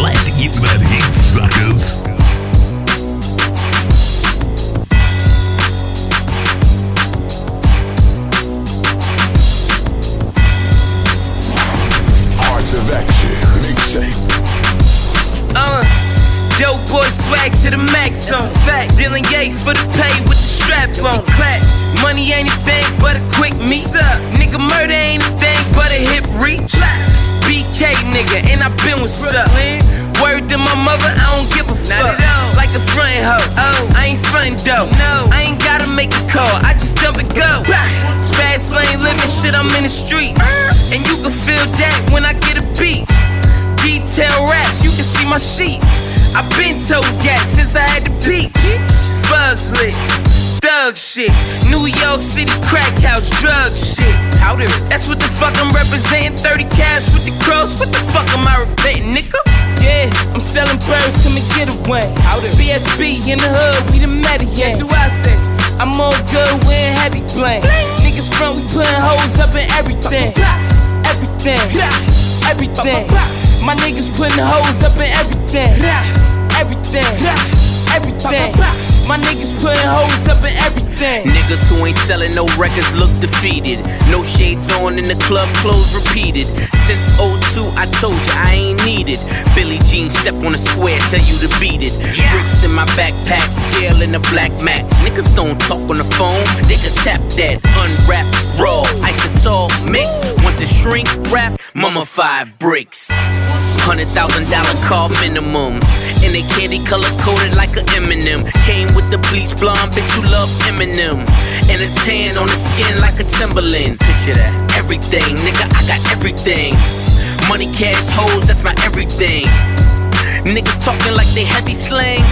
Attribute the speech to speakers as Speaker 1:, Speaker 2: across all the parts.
Speaker 1: plastic in my heat, suckers.
Speaker 2: Hearts of Action mixtape.
Speaker 3: Uh, dope boy swag to the max. On. fact. Dealing gate for the pay with the strap um. on. Clap. Money ain't a thing but a quick meet. Up? Nigga, murder ain't a thing but a hip reach. BK nigga, and I've been with Sup. To my mother, I don't give a fuck. Like a front hoe. Oh, I ain't front though. No, I ain't gotta make a call. I just dump and go. Fast lane living shit, I'm in the street. And you can feel that when I get a beat. Detail raps, you can see my sheet. I've been told that since I had the beat. Buzz lit thug shit. New York City crack house drug shit. Powder. That's what the fuck I'm representing. 30 cash with the cross. What the fuck am I repenting, nigga? Yeah, I'm selling birds, come and get away. Powder. BSB in the hood, we the yeah. do I say? I'm all good, wearing heavy bling. Niggas front, we putting hoes up in everything. Everything. Everything. My niggas putting hoes up in everything. Everything. Everything. My niggas putting hoes up in everything.
Speaker 4: Niggas who ain't selling no records look defeated. No shades on in the club, clothes repeated. Since 02, I told you I ain't needed. Billie Jean step on the square, tell you to beat it. Yeah. Bricks in my backpack, scale in the black mat. Niggas don't talk on the phone, they can tap that. Unwrap, raw, inositol mix. Once it shrink, wrap, mummified bricks. Hundred thousand dollar car minimums. And they candy color coded like a M&M. Came with the bleach blonde, bitch, you love Eminem. And a tan on the skin like a Timberland. Picture that. Everything, nigga, I got everything. Money, cash, hoes, that's my everything. Niggas talking like they heavy slang.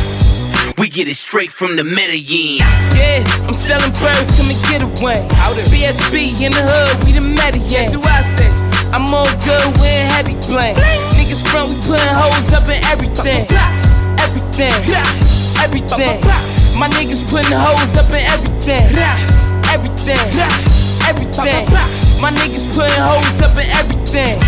Speaker 4: We get it straight from the Medellin.
Speaker 3: Yeah, I'm selling birds, come and get away. Out of BSB in the hood, we the Medellin. Do I say? I'm all good, wearing heavy bling niggas front, we putting hoes up in everything everything. Everything. My niggas putting hoes up in everything. Everything. Everything. My niggas putting hoes up in everything.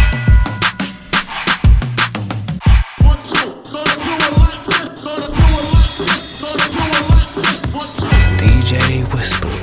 Speaker 3: DJ Wispas.